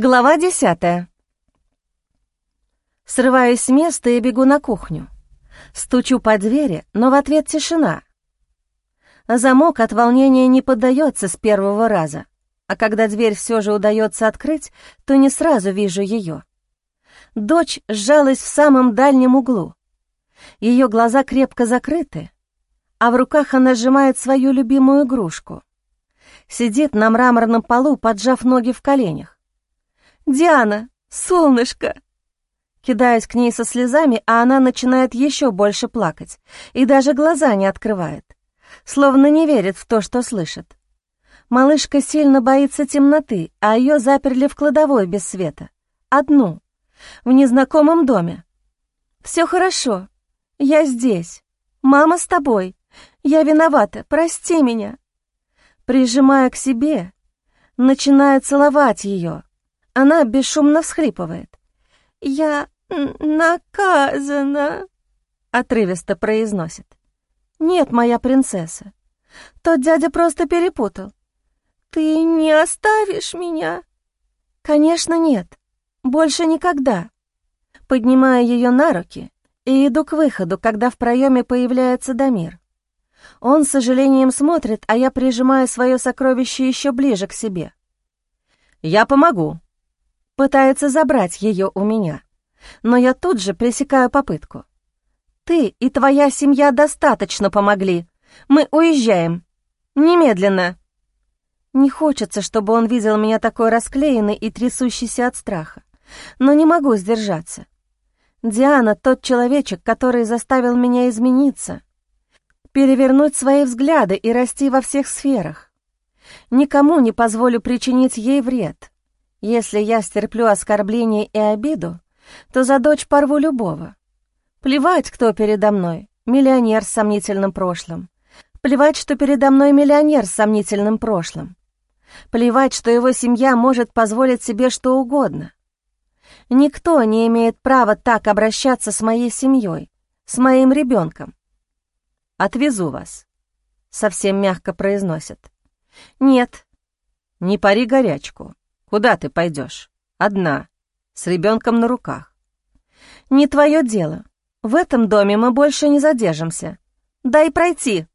Глава десятая. Срываюсь с места и бегу на кухню. Стучу по двери, но в ответ тишина. Замок от волнения не поддается с первого раза, а когда дверь все же удается открыть, то не сразу вижу ее. Дочь сжалась в самом дальнем углу. Ее глаза крепко закрыты, а в руках она сжимает свою любимую игрушку. Сидит на мраморном полу, поджав ноги в коленях. «Диана, солнышко!» Кидаюсь к ней со слезами, а она начинает еще больше плакать и даже глаза не открывает, словно не верит в то, что слышит. Малышка сильно боится темноты, а ее заперли в кладовой без света. Одну, в незнакомом доме. «Все хорошо, я здесь. Мама с тобой. Я виновата, прости меня». Прижимая к себе, начинаю целовать ее, она бесшумно всхлипывает. «Я наказана», — отрывисто произносит. «Нет, моя принцесса, тот дядя просто перепутал. Ты не оставишь меня?» «Конечно нет, больше никогда». Поднимаю ее на руки и иду к выходу, когда в проеме появляется Дамир. Он с сожалением смотрит, а я прижимаю свое сокровище еще ближе к себе. «Я помогу», пытается забрать ее у меня, но я тут же пресекаю попытку. «Ты и твоя семья достаточно помогли. Мы уезжаем. Немедленно!» Не хочется, чтобы он видел меня такой расклеенный и трясущийся от страха, но не могу сдержаться. Диана — тот человечек, который заставил меня измениться, перевернуть свои взгляды и расти во всех сферах. Никому не позволю причинить ей вред, если я стерплю оскорбление и обиду, то за дочь порву любого. Плевать, кто передо мной, миллионер с сомнительным прошлым. Плевать, что передо мной миллионер с сомнительным прошлым. Плевать, что его семья может позволить себе что угодно. Никто не имеет права так обращаться с моей семьей, с моим ребенком. «Отвезу вас», — совсем мягко произносит. «Нет». «Не пари горячку. Куда ты пойдешь? Одна, с ребенком на руках. Не твое дело. В этом доме мы больше не задержимся. Дай пройти.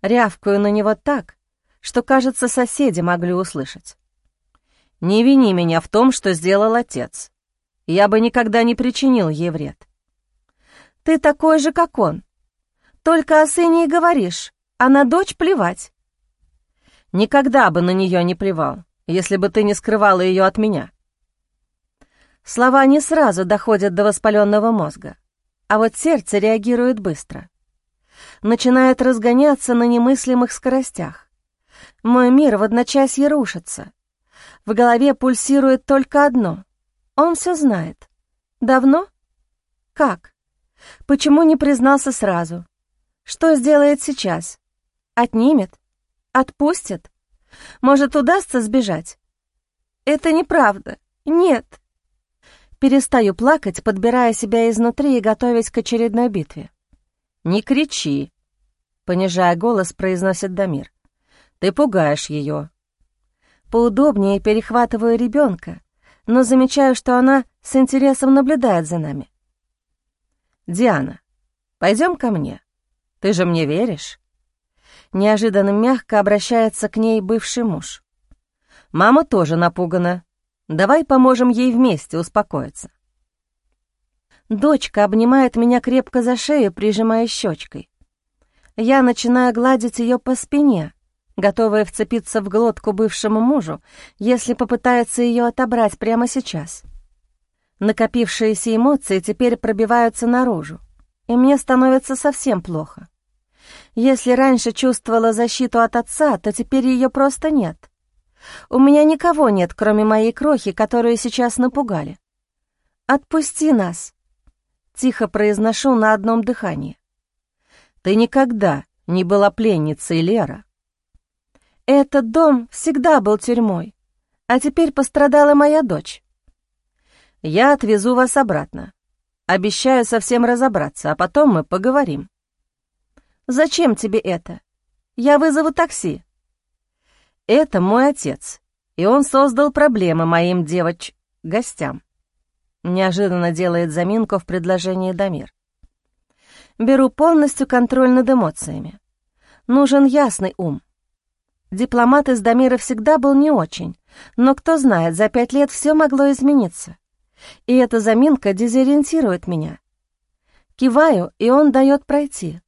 Рявкаю на него так, что, кажется, соседи могли услышать. Не вини меня в том, что сделал отец. Я бы никогда не причинил ей вред. Ты такой же, как он. Только о сыне и говоришь, а на дочь плевать. Никогда бы на нее не плевал если бы ты не скрывала ее от меня». Слова не сразу доходят до воспаленного мозга, а вот сердце реагирует быстро. Начинает разгоняться на немыслимых скоростях. Мой мир в одночасье рушится. В голове пульсирует только одно. Он все знает. Давно? Как? Почему не признался сразу? Что сделает сейчас? Отнимет? Отпустит? Может, удастся сбежать? Это неправда. Нет. Перестаю плакать, подбирая себя изнутри и готовясь к очередной битве. «Не кричи», — понижая голос, произносит Дамир. «Ты пугаешь ее». Поудобнее перехватываю ребенка, но замечаю, что она с интересом наблюдает за нами. «Диана, пойдем ко мне. Ты же мне веришь?» Неожиданно мягко обращается к ней бывший муж. «Мама тоже напугана. Давай поможем ей вместе успокоиться». Дочка обнимает меня крепко за шею, прижимая щечкой. Я начинаю гладить ее по спине, готовая вцепиться в глотку бывшему мужу, если попытается ее отобрать прямо сейчас. Накопившиеся эмоции теперь пробиваются наружу, и мне становится совсем плохо. Если раньше чувствовала защиту от отца, то теперь ее просто нет. У меня никого нет, кроме моей крохи, которую сейчас напугали. «Отпусти нас!» — тихо произношу на одном дыхании. «Ты никогда не была пленницей, Лера». «Этот дом всегда был тюрьмой, а теперь пострадала моя дочь». «Я отвезу вас обратно. Обещаю совсем разобраться, а потом мы поговорим». «Зачем тебе это? Я вызову такси». «Это мой отец, и он создал проблемы моим девоч... гостям. Неожиданно делает заминку в предложении Дамир. Беру полностью контроль над эмоциями. Нужен ясный ум. Дипломат из Дамира всегда был не очень, но кто знает, за пять лет все могло измениться. И эта заминка дезориентирует меня. Киваю, и он дает пройти.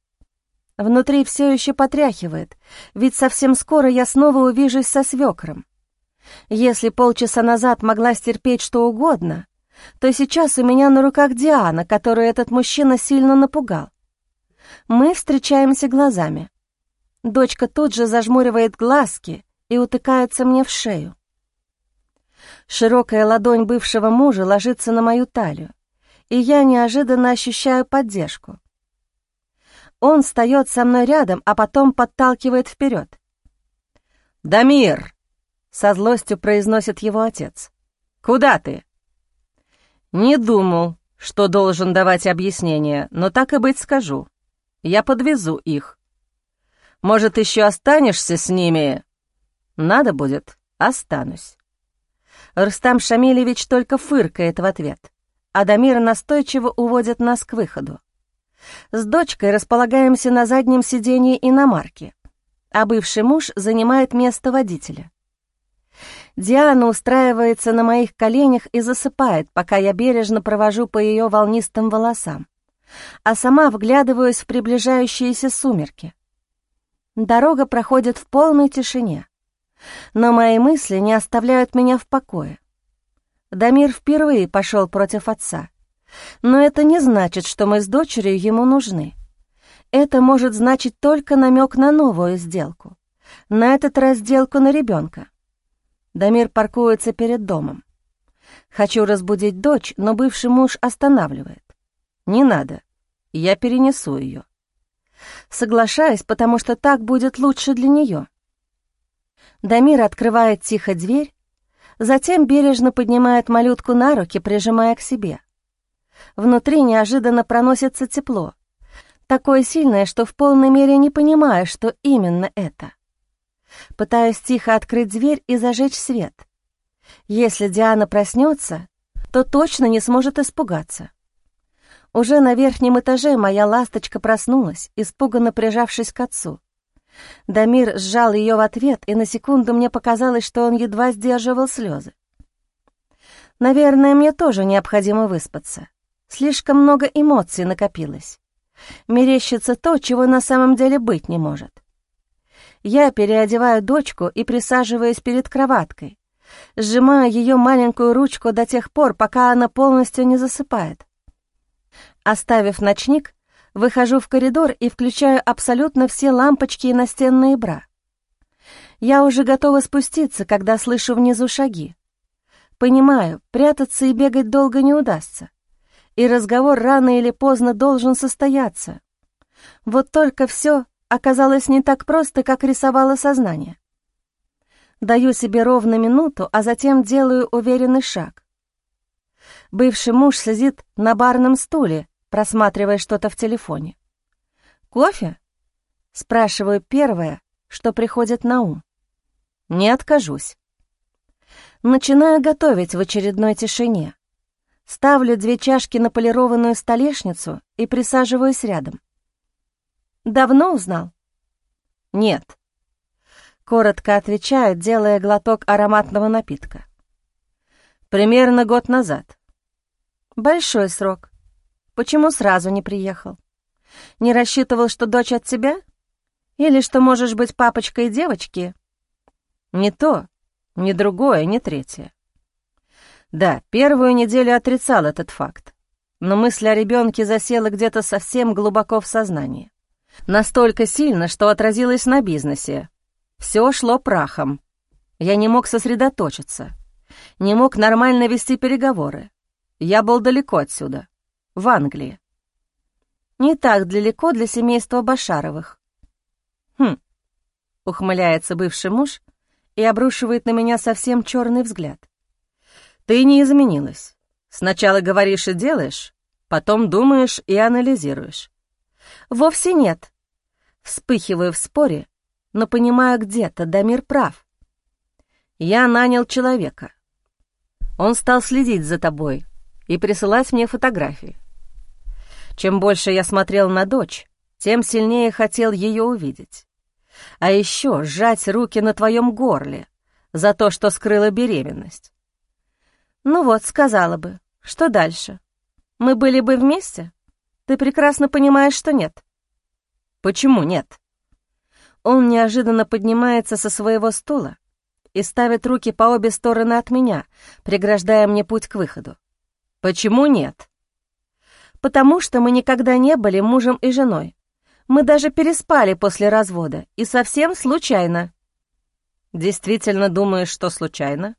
Внутри все еще потряхивает, ведь совсем скоро я снова увижусь со свекром. Если полчаса назад могла стерпеть что угодно, то сейчас у меня на руках Диана, которую этот мужчина сильно напугал. Мы встречаемся глазами. Дочка тут же зажмуривает глазки и утыкается мне в шею. Широкая ладонь бывшего мужа ложится на мою талию, и я неожиданно ощущаю поддержку. Он встает со мной рядом, а потом подталкивает вперед. «Дамир!» — со злостью произносит его отец. «Куда ты?» «Не думал, что должен давать объяснение, но так и быть скажу. Я подвезу их. Может, еще останешься с ними?» «Надо будет, останусь». Рустам Шамилевич только фыркает в ответ, а Дамир настойчиво уводит нас к выходу. С дочкой располагаемся на заднем сидении иномарки, а бывший муж занимает место водителя. Диана устраивается на моих коленях и засыпает, пока я бережно провожу по ее волнистым волосам, а сама вглядываюсь в приближающиеся сумерки. Дорога проходит в полной тишине, но мои мысли не оставляют меня в покое. Дамир впервые пошел против отца, но это не значит, что мы с дочерью ему нужны. Это может значить только намек на новую сделку. На этот раз сделку на ребенка. Дамир паркуется перед домом. Хочу разбудить дочь, но бывший муж останавливает. Не надо, я перенесу ее. Соглашаюсь, потому что так будет лучше для нее. Дамир открывает тихо дверь, затем бережно поднимает малютку на руки, прижимая к себе. Внутри неожиданно проносится тепло, такое сильное, что в полной мере не понимаю, что именно это. Пытаюсь тихо открыть дверь и зажечь свет. Если Диана проснется, то точно не сможет испугаться. Уже на верхнем этаже моя ласточка проснулась, испуганно прижавшись к отцу. Дамир сжал ее в ответ, и на секунду мне показалось, что он едва сдерживал слезы. Наверное, мне тоже необходимо выспаться. Слишком много эмоций накопилось. Мерещится то, чего на самом деле быть не может. Я переодеваю дочку и присаживаюсь перед кроваткой, сжимая ее маленькую ручку до тех пор, пока она полностью не засыпает. Оставив ночник, выхожу в коридор и включаю абсолютно все лампочки и настенные бра. Я уже готова спуститься, когда слышу внизу шаги. Понимаю, прятаться и бегать долго не удастся и разговор рано или поздно должен состояться. Вот только все оказалось не так просто, как рисовало сознание. Даю себе ровно минуту, а затем делаю уверенный шаг. Бывший муж сидит на барном стуле, просматривая что-то в телефоне. «Кофе?» — спрашиваю первое, что приходит на ум. Не откажусь. Начинаю готовить в очередной тишине. Ставлю две чашки на полированную столешницу и присаживаюсь рядом. «Давно узнал?» «Нет», — коротко отвечает, делая глоток ароматного напитка. «Примерно год назад». «Большой срок. Почему сразу не приехал? Не рассчитывал, что дочь от тебя? Или что можешь быть папочкой девочки?» «Не то, ни другое, ни третье. Да, первую неделю отрицал этот факт, но мысль о ребенке засела где-то совсем глубоко в сознании. Настолько сильно, что отразилось на бизнесе. Все шло прахом. Я не мог сосредоточиться, не мог нормально вести переговоры. Я был далеко отсюда, в Англии. Не так далеко для семейства Башаровых. Хм, ухмыляется бывший муж и обрушивает на меня совсем черный взгляд. Ты не изменилась. Сначала говоришь и делаешь, потом думаешь и анализируешь. Вовсе нет. Вспыхиваю в споре, но понимаю где-то, Дамир прав. Я нанял человека. Он стал следить за тобой и присылать мне фотографии. Чем больше я смотрел на дочь, тем сильнее хотел ее увидеть. А еще сжать руки на твоем горле за то, что скрыла беременность. Ну вот, сказала бы. Что дальше? Мы были бы вместе? Ты прекрасно понимаешь, что нет. Почему нет? Он неожиданно поднимается со своего стула и ставит руки по обе стороны от меня, преграждая мне путь к выходу. Почему нет? Потому что мы никогда не были мужем и женой. Мы даже переспали после развода, и совсем случайно. Действительно думаешь, что случайно?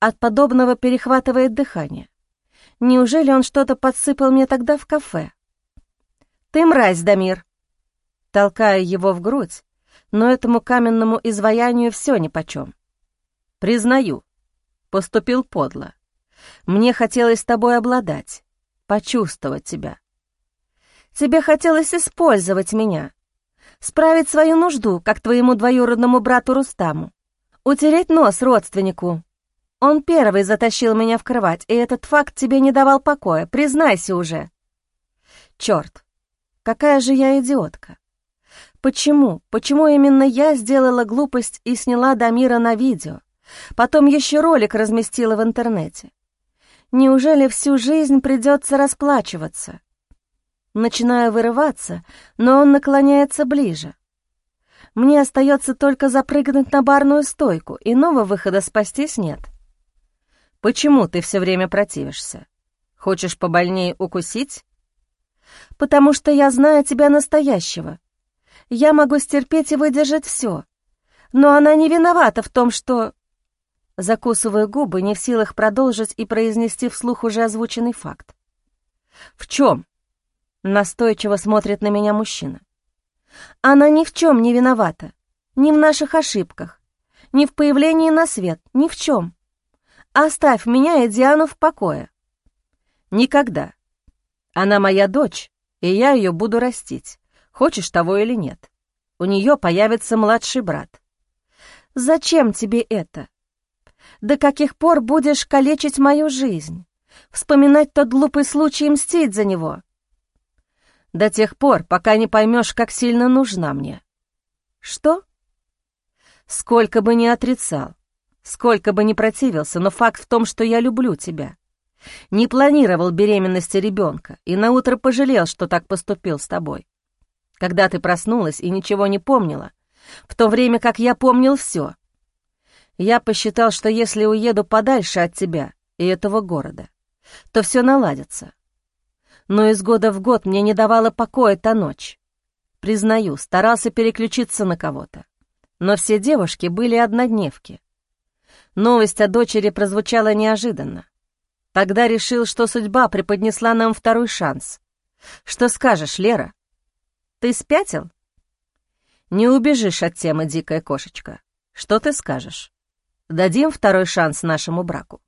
От подобного перехватывает дыхание. Неужели он что-то подсыпал мне тогда в кафе? Ты мразь, Дамир. Толкаю его в грудь, но этому каменному изваянию все нипочем. Признаю, поступил подло. Мне хотелось с тобой обладать, почувствовать тебя. Тебе хотелось использовать меня, справить свою нужду, как твоему двоюродному брату Рустаму, утереть нос родственнику. Он первый затащил меня в кровать, и этот факт тебе не давал покоя, признайся уже. Черт, какая же я идиотка. Почему, почему именно я сделала глупость и сняла Дамира на видео, потом еще ролик разместила в интернете? Неужели всю жизнь придется расплачиваться? Начинаю вырываться, но он наклоняется ближе. Мне остается только запрыгнуть на барную стойку, иного выхода спастись нет. Почему ты все время противишься? Хочешь побольнее укусить? Потому что я знаю тебя настоящего. Я могу стерпеть и выдержать все. Но она не виновата в том, что... Закусываю губы, не в силах продолжить и произнести вслух уже озвученный факт. «В чем?» Настойчиво смотрит на меня мужчина. Она ни в чем не виновата. Ни в наших ошибках, ни в появлении на свет, ни в чем. Оставь меня и Диану в покое. Никогда. Она моя дочь, и я ее буду растить, хочешь того или нет. У нее появится младший брат. Зачем тебе это? До каких пор будешь калечить мою жизнь? Вспоминать тот глупый случай и мстить за него? до тех пор, пока не поймешь, как сильно нужна мне. Что? Сколько бы ни отрицал, сколько бы ни противился, но факт в том, что я люблю тебя. Не планировал беременности ребенка и наутро пожалел, что так поступил с тобой. Когда ты проснулась и ничего не помнила, в то время как я помнил все. Я посчитал, что если уеду подальше от тебя и этого города, то все наладится но из года в год мне не давала покоя та ночь. Признаю, старался переключиться на кого-то. Но все девушки были однодневки. Новость о дочери прозвучала неожиданно. Тогда решил, что судьба преподнесла нам второй шанс. Что скажешь, Лера? Ты спятил? Не убежишь от темы, дикая кошечка. Что ты скажешь? Дадим второй шанс нашему браку.